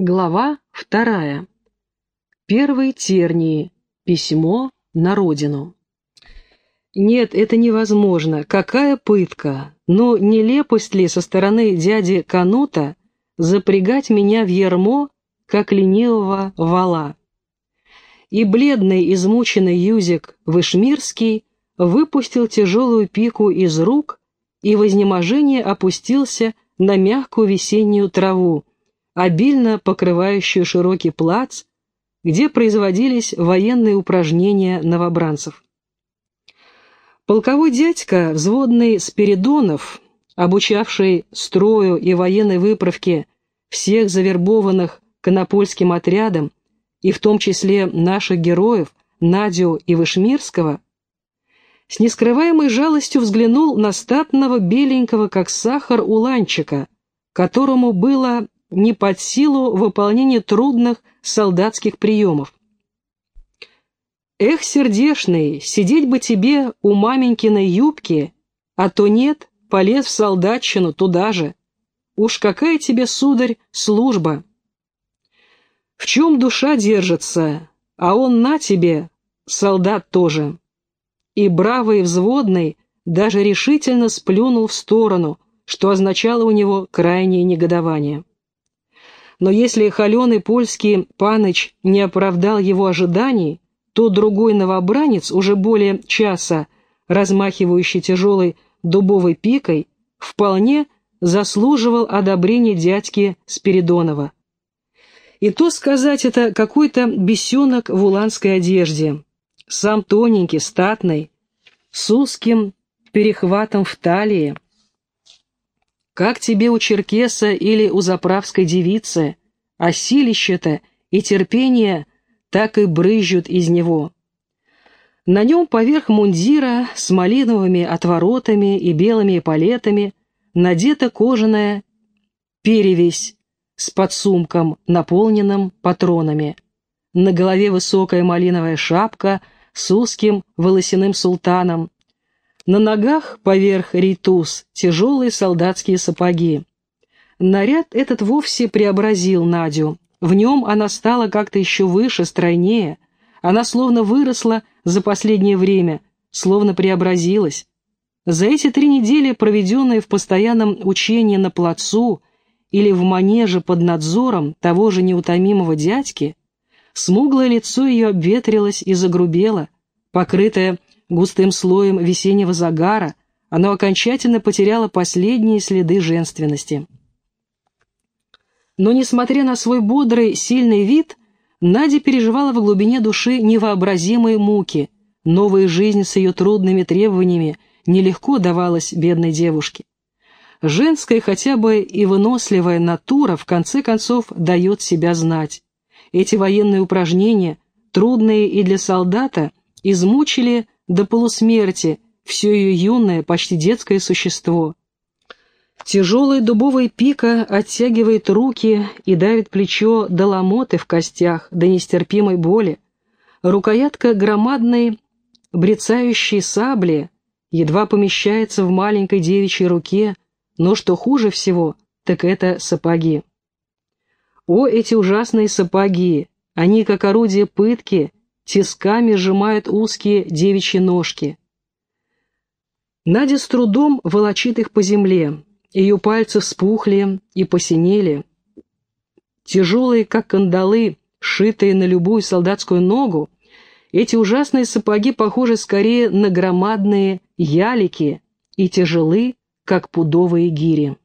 Глава вторая. Первые тернии. Письмо на родину. Нет, это невозможно. Какая пытка! Но нелепость ли со стороны дяди Канута запрягать меня в ермо, как ленивого вала? И бледный, измученный Юзик Вышмирский выпустил тяжелую пику из рук и в изнеможении опустился на мягкую весеннюю траву, обильно покрывающую широкий плац, где производились военные упражнения новобранцев. Полковой дядька, взводный Спиридонов, обучавший строю и военной выправке всех завербованных конопольским отрядом, и в том числе наших героев, Надю и Вышмирского, с нескрываемой жалостью взглянул на статного беленького, как сахар, уланчика, которому было не под силу выполнения трудных солдатских приемов. «Эх, сердешный, сидеть бы тебе у маменькиной юбки, а то нет, полез в солдатчину туда же. Уж какая тебе, сударь, служба!» В чем душа держится, а он на тебе, солдат тоже. И бравый взводный даже решительно сплюнул в сторону, что означало у него крайнее негодование но если холеный польский паныч не оправдал его ожиданий, то другой новобранец, уже более часа размахивающий тяжелой дубовой пикой, вполне заслуживал одобрения дядьки Спиридонова. И то сказать это какой-то бесенок в уланской одежде, сам тоненький, статный, с узким перехватом в талии, как тебе у черкеса или у заправской девицы, а силище-то и терпение так и брызжут из него. На нем поверх мундира с малиновыми отворотами и белыми палетами надета кожаная перевесь с подсумком, наполненным патронами. На голове высокая малиновая шапка с узким волосяным султаном, на ногах поверх рейтуз тяжелые солдатские сапоги. Наряд этот вовсе преобразил Надю. В нем она стала как-то еще выше, стройнее. Она словно выросла за последнее время, словно преобразилась. За эти три недели, проведенные в постоянном учении на плацу или в манеже под надзором того же неутомимого дядьки, смуглое лицо ее обветрилось и загрубело, покрытое густым слоем весеннего загара, оно окончательно потеряло последние следы женственности. Но, несмотря на свой бодрый, сильный вид, Надя переживала в глубине души невообразимые муки. Новая жизнь с ее трудными требованиями нелегко давалась бедной девушке. Женская хотя бы и выносливая натура в конце концов дает себя знать. Эти военные упражнения, трудные и для солдата, измучили до полусмерти все ее юное, почти детское существо. Тяжелая дубовая пика оттягивает руки и давит плечо до ломоты в костях, до нестерпимой боли. Рукоятка громадной брецающей сабли едва помещается в маленькой девичьей руке, но что хуже всего, так это сапоги. О, эти ужасные сапоги! Они, как орудие пытки, тисками сжимают узкие девичьи ножки. Надя с трудом волочит их по земле, ее пальцы вспухли и посинели. Тяжелые, как кандалы, сшитые на любую солдатскую ногу, эти ужасные сапоги похожи скорее на громадные ялики и тяжелы, как пудовые гири.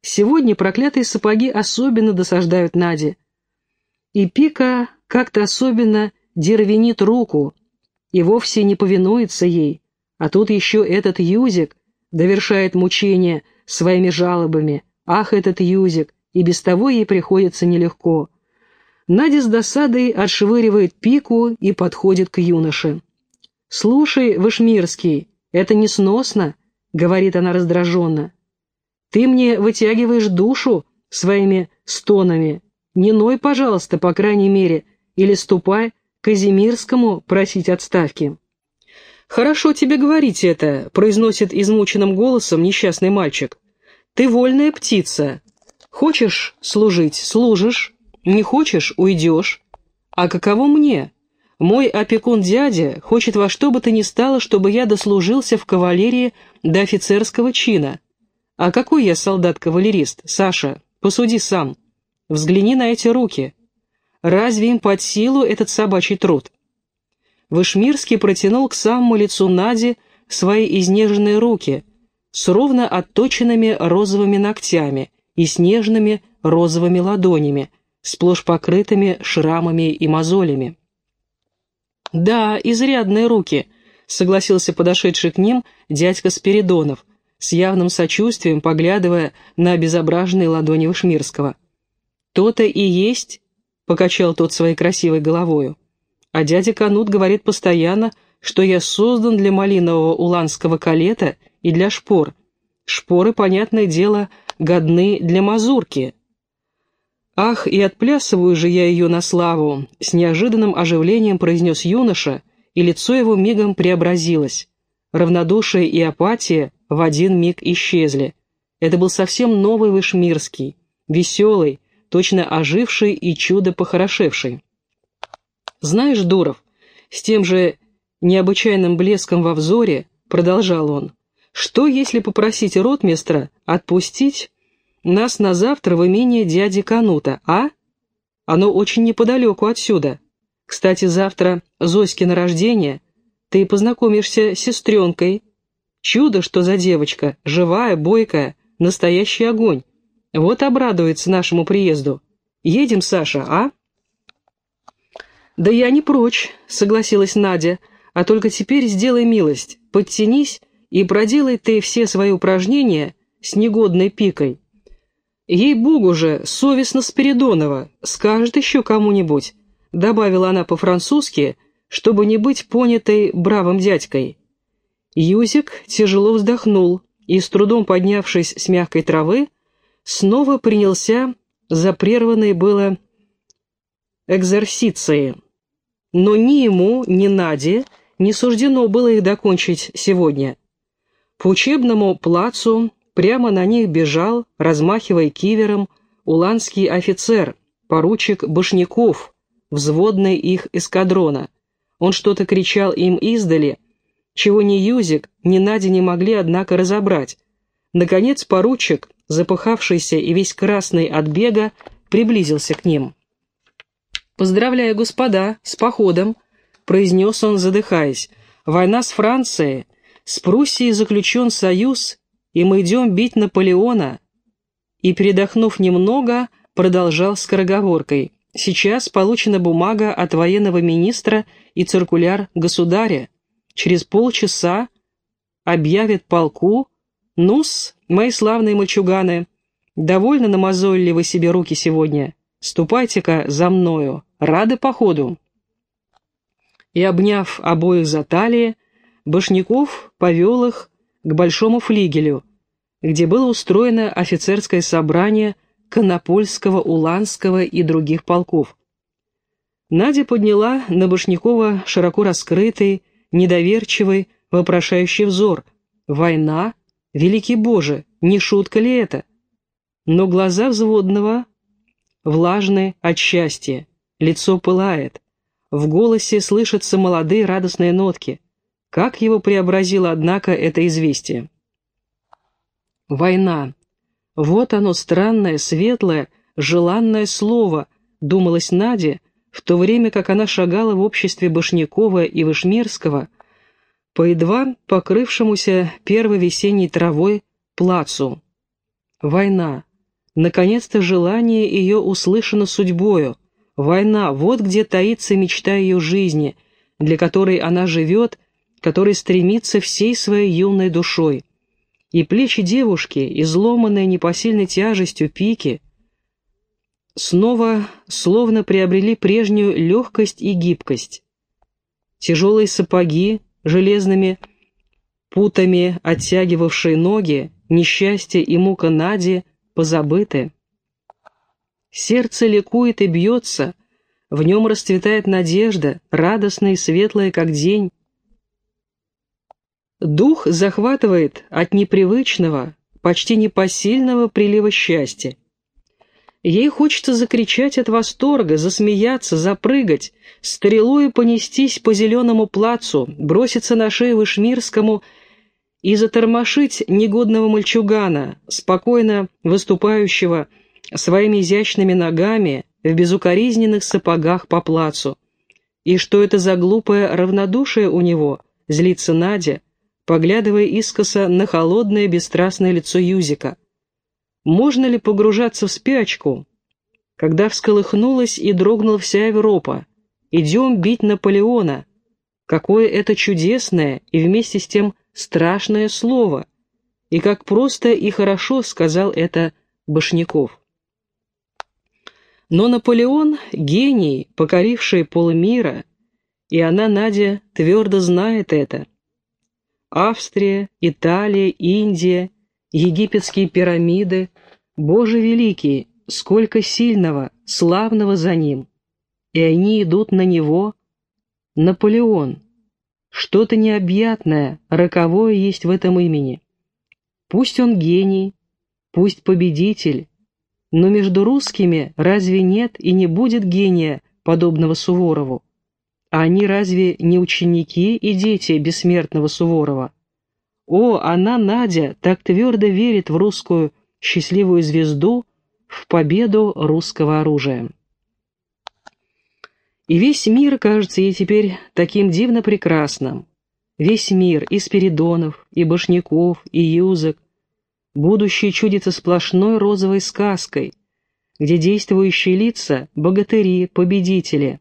Сегодня проклятые сапоги особенно досаждают Наде, и Пика как-то особенно дервенит руку и вовсе не повинуется ей, а тут еще этот Юзик довершает мучение своими жалобами. Ах, этот Юзик, и без того ей приходится нелегко. Надя с досадой отшвыривает пику и подходит к юноше. «Слушай, Вышмирский, это несносно», — говорит она раздраженно. «Ты мне вытягиваешь душу своими стонами. Не ной, пожалуйста, по крайней мере, или ступай к Казимирскому просить отставки». «Хорошо тебе говорить это», — произносит измученным голосом несчастный мальчик. «Ты вольная птица. Хочешь служить – служишь, не хочешь – уйдешь. А каково мне? Мой опекун-дядя хочет во что бы то ни стало, чтобы я дослужился в кавалерии до офицерского чина. А какой я солдат-кавалерист, Саша? Посуди сам. Взгляни на эти руки. Разве им под силу этот собачий труд? Вышмирский протянул к самому лицу Нади свои изнеженные руки с ровно отточенными розовыми ногтями и снежными розовыми ладонями, сплошь покрытыми шрамами и мозолями. «Да, изрядные руки», — согласился подошедший к ним дядька Спиридонов, с явным сочувствием поглядывая на обезображенные ладони Вышмирского. «То-то и есть», — покачал тот своей красивой головою. «А дядя Канут говорит постоянно, что я создан для малинового уланского калета и для шпор. Шпоры, понятное дело, годны для мазурки». «Ах, и отплясываю же я ее на славу!» — с неожиданным оживлением произнес юноша, и лицо его мигом преобразилось. Равнодушие и апатия в один миг исчезли. Это был совсем новый Вышмирский, веселый, точно оживший и чудо похорошевший. «Знаешь, Дуров, с тем же необычайным блеском во взоре, продолжал он, что если попросить ротмистра отпустить нас на завтра в имение дяди Канута, а? Оно очень неподалеку отсюда. Кстати, завтра Зоськино рождение, ты познакомишься с сестренкой. Чудо, что за девочка, живая, бойкая, настоящий огонь. Вот обрадуется нашему приезду. Едем, Саша, а?» «Да я не прочь», — согласилась Надя, «а только теперь сделай милость, подтянись и проделай ты все свои упражнения с негодной пикой. Ей-богу же, совестно Спиридонова, скажет еще кому-нибудь», — добавила она по-французски, чтобы не быть понятой бравым дядькой. Юзик тяжело вздохнул и, с трудом поднявшись с мягкой травы, снова принялся за прерванные было экзерсиции. Но ни ему, ни Наде не суждено было их докончить сегодня. По учебному плацу прямо на них бежал, размахивая кивером, уланский офицер, поручик Башняков, взводный их эскадрона. Он что-то кричал им издали, чего ни Юзик, ни Надя не могли, однако, разобрать. Наконец поручик, запыхавшийся и весь красный от бега, приблизился к ним. «Поздравляю, господа, с походом», — произнес он, задыхаясь. «Война с Францией. С Пруссией заключен союз, и мы идем бить Наполеона». И, передохнув немного, продолжал скороговоркой. «Сейчас получена бумага от военного министра и циркуляр государя. Через полчаса объявят полку, «Ну-с, мои славные мальчуганы, довольно намазолили вы себе руки сегодня. Ступайте-ка за мною, рады походу». И, обняв обоих за талии, Башняков повел их к большому флигелю, где было устроено офицерское собрание Конопольского, Уланского и других полков. Надя подняла на Башнякова широко раскрытый, недоверчивый, вопрошающий взор. «Война? Великий Боже, не шутка ли это? Но глаза взводного влажны от счастья, лицо пылает, в голосе слышатся молодые радостные нотки. Как его преобразило, однако, это известие? Война. Вот оно, странное, светлое, желанное слово, думалось Наде, в то время как она шагала в обществе Башнякова и Вышмерского, по едва покрывшемуся первой весенней травой плацу. Война. Наконец-то желание ее услышано судьбою. Война, вот где таится мечта ее жизни, для которой она живет, которой стремится всей своей юной душой. И плечи девушки, изломанные непосильной тяжестью пики, снова словно приобрели прежнюю легкость и гибкость. Тяжелые сапоги, железными путами оттягивавшие ноги, несчастье и мука Нади позабыты. Сердце ликует и бьется, в нем расцветает надежда, радостная и светлая, как день. Дух захватывает от непривычного, почти непосильного прилива счастья. Ей хочется закричать от восторга, засмеяться, запрыгать, стрелою понестись по зеленому плацу, броситься на шею Вышмирскому и затормошить негодного мальчугана, спокойно выступающего своими изящными ногами в безукоризненных сапогах по плацу. И что это за глупое равнодушие у него, злится Надя, поглядывая искоса на холодное бесстрастное лицо Юзика. Можно ли погружаться в спячку, когда всколыхнулась и дрогнула вся Европа? Идем бить Наполеона. Какое это чудесное и вместе с тем страшное слово. И как просто и хорошо сказал это Башняков. Но Наполеон — гений, покоривший полмира, и она, Надя, твердо знает это. Австрия, Италия, Индия — египетские пирамиды, Боже великий, сколько сильного, славного за ним. И они идут на него. Наполеон. Что-то необъятное, роковое есть в этом имени. Пусть он гений, пусть победитель, но между русскими разве нет и не будет гения, подобного Суворову? А они разве не ученики и дети бессмертного Суворова? О, она, Надя, так твердо верит в русскую счастливую звезду, в победу русского оружия. И весь мир кажется ей теперь таким дивно прекрасным. Весь мир, и Спиридонов, и Башняков, и Юзок. Будущее чудится сплошной розовой сказкой, где действующие лица — богатыри, победители,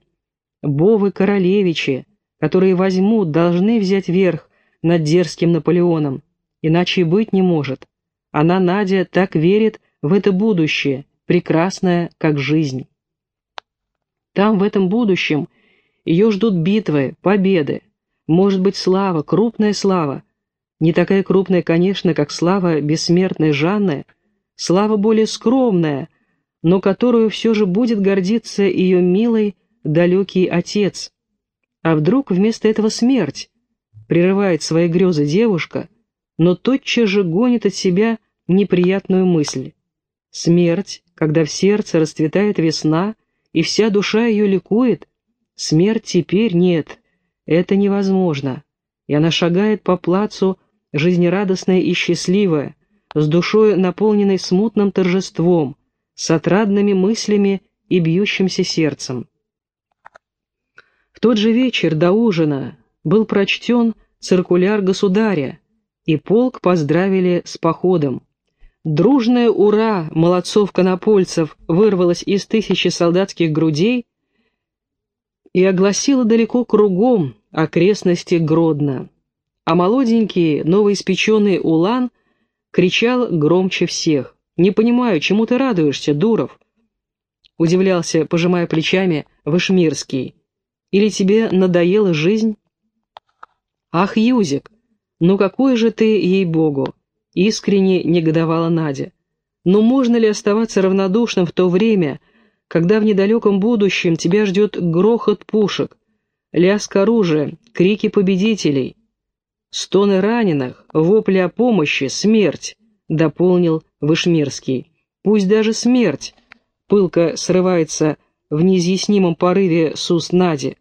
бовы-королевичи, которые возьмут, должны взять верх над дерзким Наполеоном. Иначе и быть не может. Она, Надя, так верит в это будущее, прекрасное, как жизнь. Там, в этом будущем, ее ждут битвы, победы. Может быть, слава, крупная слава. Не такая крупная, конечно, как слава бессмертной Жанны, слава более скромная, но которую все же будет гордиться ее милый, далекий отец. А вдруг вместо этого смерть? Прерывает свои грезы девушка, но тотчас же гонит от себя неприятную мысль. Смерть, когда в сердце расцветает весна, и вся душа ее ликует, смерть теперь нет, это невозможно. И она шагает по плацу, жизнерадостная и счастливая, с душой, наполненной смутным торжеством, с отрадными мыслями и бьющимся сердцем. В тот же вечер до ужина был прочтен циркуляр государя, и полк поздравили с походом. Дружное «Ура!» молодцов-конопольцев вырвалось из тысячи солдатских грудей и огласило далеко кругом окрестности Гродно. А молоденький, новоиспеченный Улан кричал громче всех. «Не понимаю, чему ты радуешься, Дуров?» Удивлялся, пожимая плечами, Вышмирский. «Или тебе надоела жизнь?» «Ах, Юзик, ну какой же ты, ей-богу!» — искренне негодовала Надя. «Но можно ли оставаться равнодушным в то время, когда в недалеком будущем тебя ждет грохот пушек, лязг оружия, крики победителей, стоны раненых, вопли о помощи, смерть?» — дополнил Вышмирский. «Пусть даже смерть!» — пылко срывается в неизъяснимом порыве с уст Нади.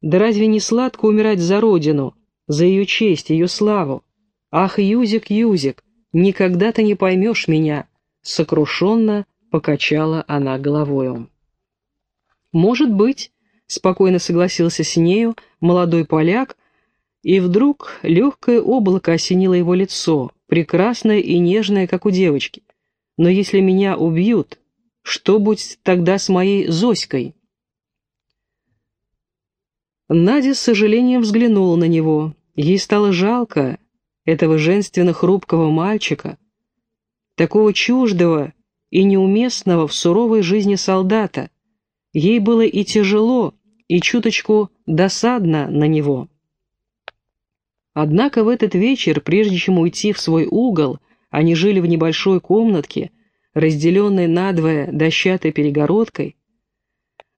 «Да разве не сладко умирать за родину?» За ее честь, ее славу. Ах, Юзик, Юзик, никогда ты не поймешь меня, сокрушенно покачала она головою. Может быть, спокойно согласился с нею молодой поляк, и вдруг легкое облако осенило его лицо, прекрасное и нежное, как у девочки. Но если меня убьют, что будет тогда с моей Зоськой? Надя с сожалением взглянула на него. Ей стало жалко этого женственно-хрупкого мальчика, такого чуждого и неуместного в суровой жизни солдата. Ей было и тяжело, и чуточку досадно на него. Однако в этот вечер, прежде чем уйти в свой угол, они жили в небольшой комнатке, разделенной надвое дощатой перегородкой,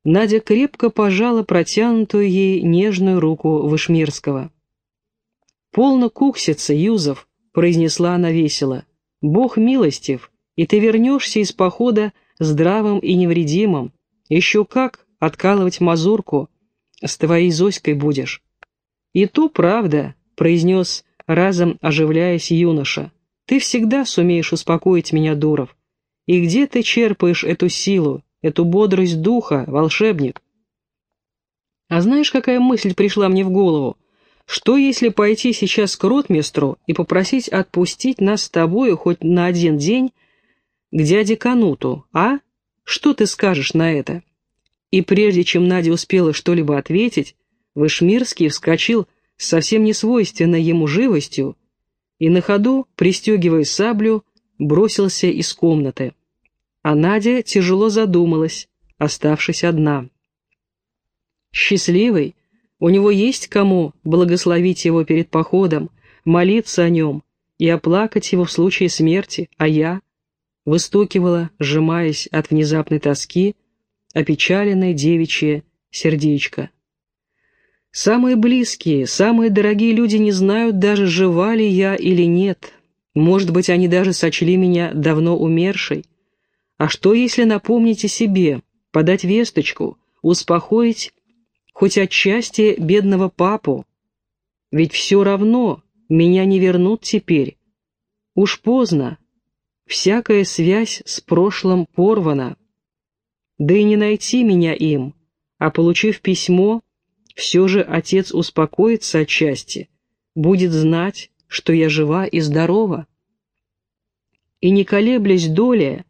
Надя крепко пожала протянутую ей нежную руку Вышмирского. «Полно куксится, Юзов», — произнесла она весело. «Бог милостив, и ты вернешься из похода здравым и невредимым. Еще как откалывать мазурку. С твоей Зоськой будешь. И то правда, произнес разом оживляясь юноша. Ты всегда сумеешь успокоить меня, Дуров. И где ты черпаешь эту силу, эту бодрость духа, волшебник? А знаешь, какая мысль пришла мне в голову? Что, если пойти сейчас к ротмистру и попросить отпустить нас с тобою хоть на один день к дяде Кануту, а? Что ты скажешь на это?» И прежде чем Надя успела что-либо ответить, Вышмирский вскочил с совсем несвойственной ему живостью и на ходу, пристегивая саблю, бросился из комнаты. А Надя тяжело задумалась, оставшись одна. Счастливый, у него есть кому благословить его перед походом, молиться о нем и оплакать его в случае смерти, а я выстукивала, сжимаясь от внезапной тоски, опечаленное девичье сердечко. Самые близкие, самые дорогие люди не знают даже, жива ли я или нет. Может быть, они даже сочли меня давно умершей. А что, если напомнить о себе, подать весточку, успокоить хоть отчасти бедного папу. Ведь все равно меня не вернут теперь. Уж поздно. Всякая связь с прошлым порвана. Да и не найти меня им, а получив письмо, все же отец успокоится отчасти, будет знать, что я жива и здорова. И не колеблясь доля,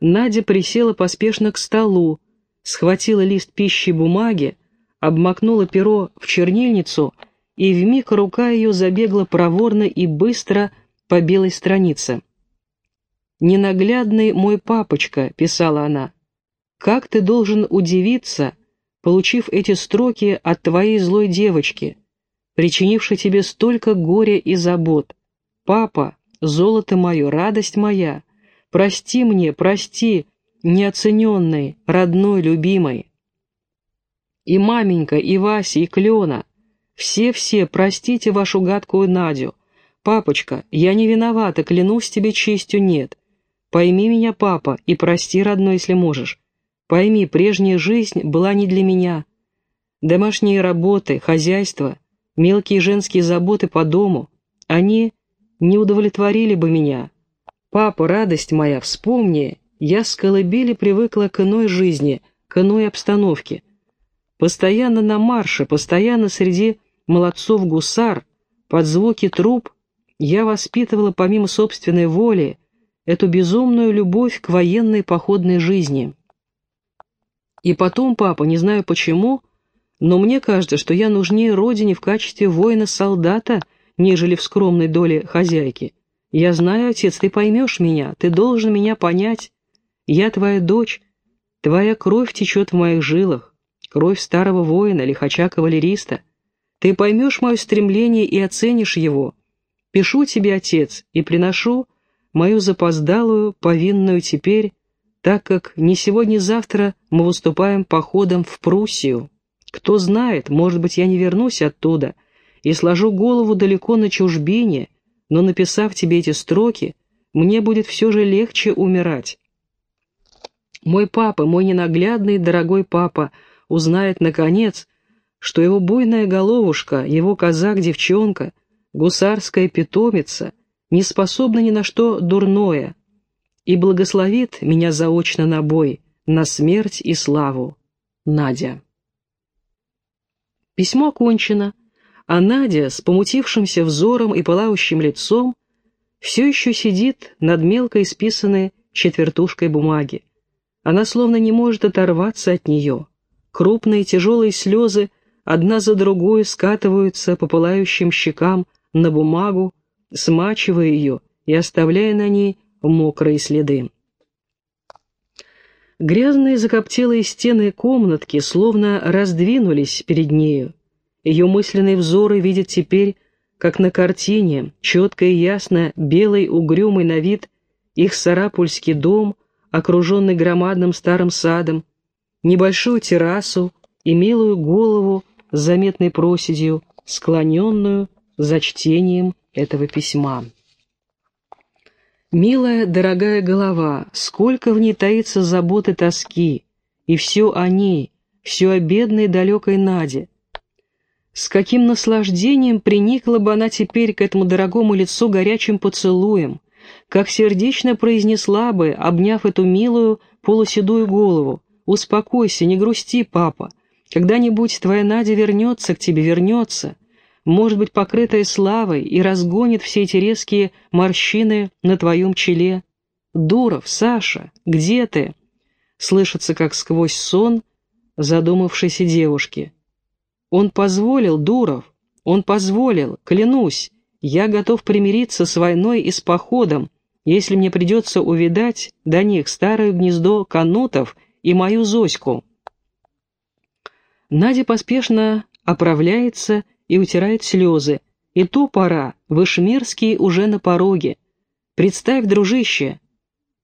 Надя присела поспешно к столу, схватила лист пищи бумаги, обмакнула перо в чернильницу, и вмиг рука ее забегла проворно и быстро по белой странице. «Ненаглядный мой папочка», — писала она, — «как ты должен удивиться, получив эти строки от твоей злой девочки, причинившей тебе столько горя и забот. Папа, золото мое, радость моя, прости мне, прости, неоцененный, родной, любимый». И маменька, и Вася, и Клена. Все-все, простите вашу гадкую Надю. Папочка, я не виновата, клянусь тебе честью нет. Пойми меня, папа, и прости, родной, если можешь. Пойми, прежняя жизнь была не для меня. Домашние работы, хозяйство, мелкие женские заботы по дому, они не удовлетворили бы меня. Папа, радость моя, вспомни, я с колыбели привыкла к иной жизни, к иной обстановке. Постоянно на марше, постоянно среди молодцов-гусар, под звуки труб, я воспитывала помимо собственной воли эту безумную любовь к военной походной жизни. И потом, папа, не знаю почему, но мне кажется, что я нужнее родине в качестве воина-солдата, нежели в скромной доле хозяйки. Я знаю, отец, ты поймешь меня, ты должен меня понять. Я твоя дочь, твоя кровь течет в моих жилах кровь старого воина, лихача-кавалериста. Ты поймешь мое стремление и оценишь его. Пишу тебе, отец, и приношу мою запоздалую, повинную теперь, так как не сегодня-завтра мы выступаем походом в Пруссию. Кто знает, может быть, я не вернусь оттуда и сложу голову далеко на чужбине, но, написав тебе эти строки, мне будет все же легче умирать. Мой папа, мой ненаглядный дорогой папа — узнает, наконец, что его буйная головушка, его казак-девчонка, гусарская питомица, не способна ни на что дурное, и благословит меня заочно на бой, на смерть и славу. Надя. Письмо окончено, а Надя с помутившимся взором и пылающим лицом все еще сидит над мелко исписанной четвертушкой бумаги. Она словно не может оторваться от нее. Крупные тяжелые слезы одна за другой скатываются по пылающим щекам на бумагу, смачивая ее и оставляя на ней мокрые следы. Грязные закоптелые стены комнатки словно раздвинулись перед нею. Ее мысленные взоры видят теперь, как на картине, четко и ясно, белый угрюмый на вид, их сарапульский дом, окруженный громадным старым садом, небольшую террасу и милую голову с заметной проседью, склоненную за чтением этого письма. Милая, дорогая голова, сколько в ней таится заботы тоски, и все о ней, все о бедной далекой Наде. С каким наслаждением приникла бы она теперь к этому дорогому лицу горячим поцелуем, как сердечно произнесла бы, обняв эту милую полуседую голову, «Успокойся, не грусти, папа, когда-нибудь твоя Надя вернется к тебе, вернется, может быть, покрытая славой, и разгонит все эти резкие морщины на твоем челе. Дуров, Саша, где ты?» Слышится, как сквозь сон задумавшейся девушки. «Он позволил, Дуров, он позволил, клянусь, я готов примириться с войной и с походом, если мне придется увидать до них старое гнездо канутов и мою Зоську». Надя поспешно оправляется и утирает слезы. И то пора, Вышмирский уже на пороге. Представь, дружище,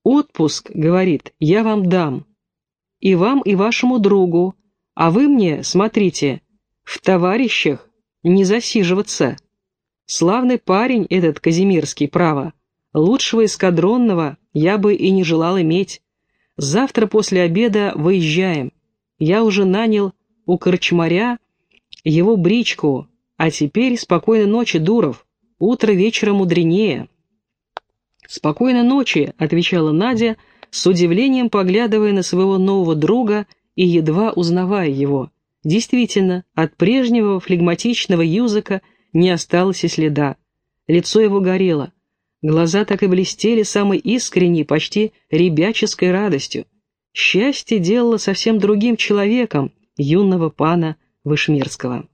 отпуск, говорит, я вам дам. И вам, и вашему другу. А вы мне, смотрите, в товарищах не засиживаться. Славный парень этот Казимирский, право. Лучшего эскадронного я бы и не желал иметь. Завтра после обеда выезжаем. Я уже нанял у корчмаря его бричку, а теперь спокойной ночи, Дуров. Утро вечера мудренее. «Спокойной ночи», — отвечала Надя, с удивлением поглядывая на своего нового друга и едва узнавая его. Действительно, от прежнего флегматичного Юзака не осталось и следа. Лицо его горело. Глаза так и блестели самой искренней, почти ребяческой радостью. Счастье делало совсем другим человеком юного пана Вышмирского.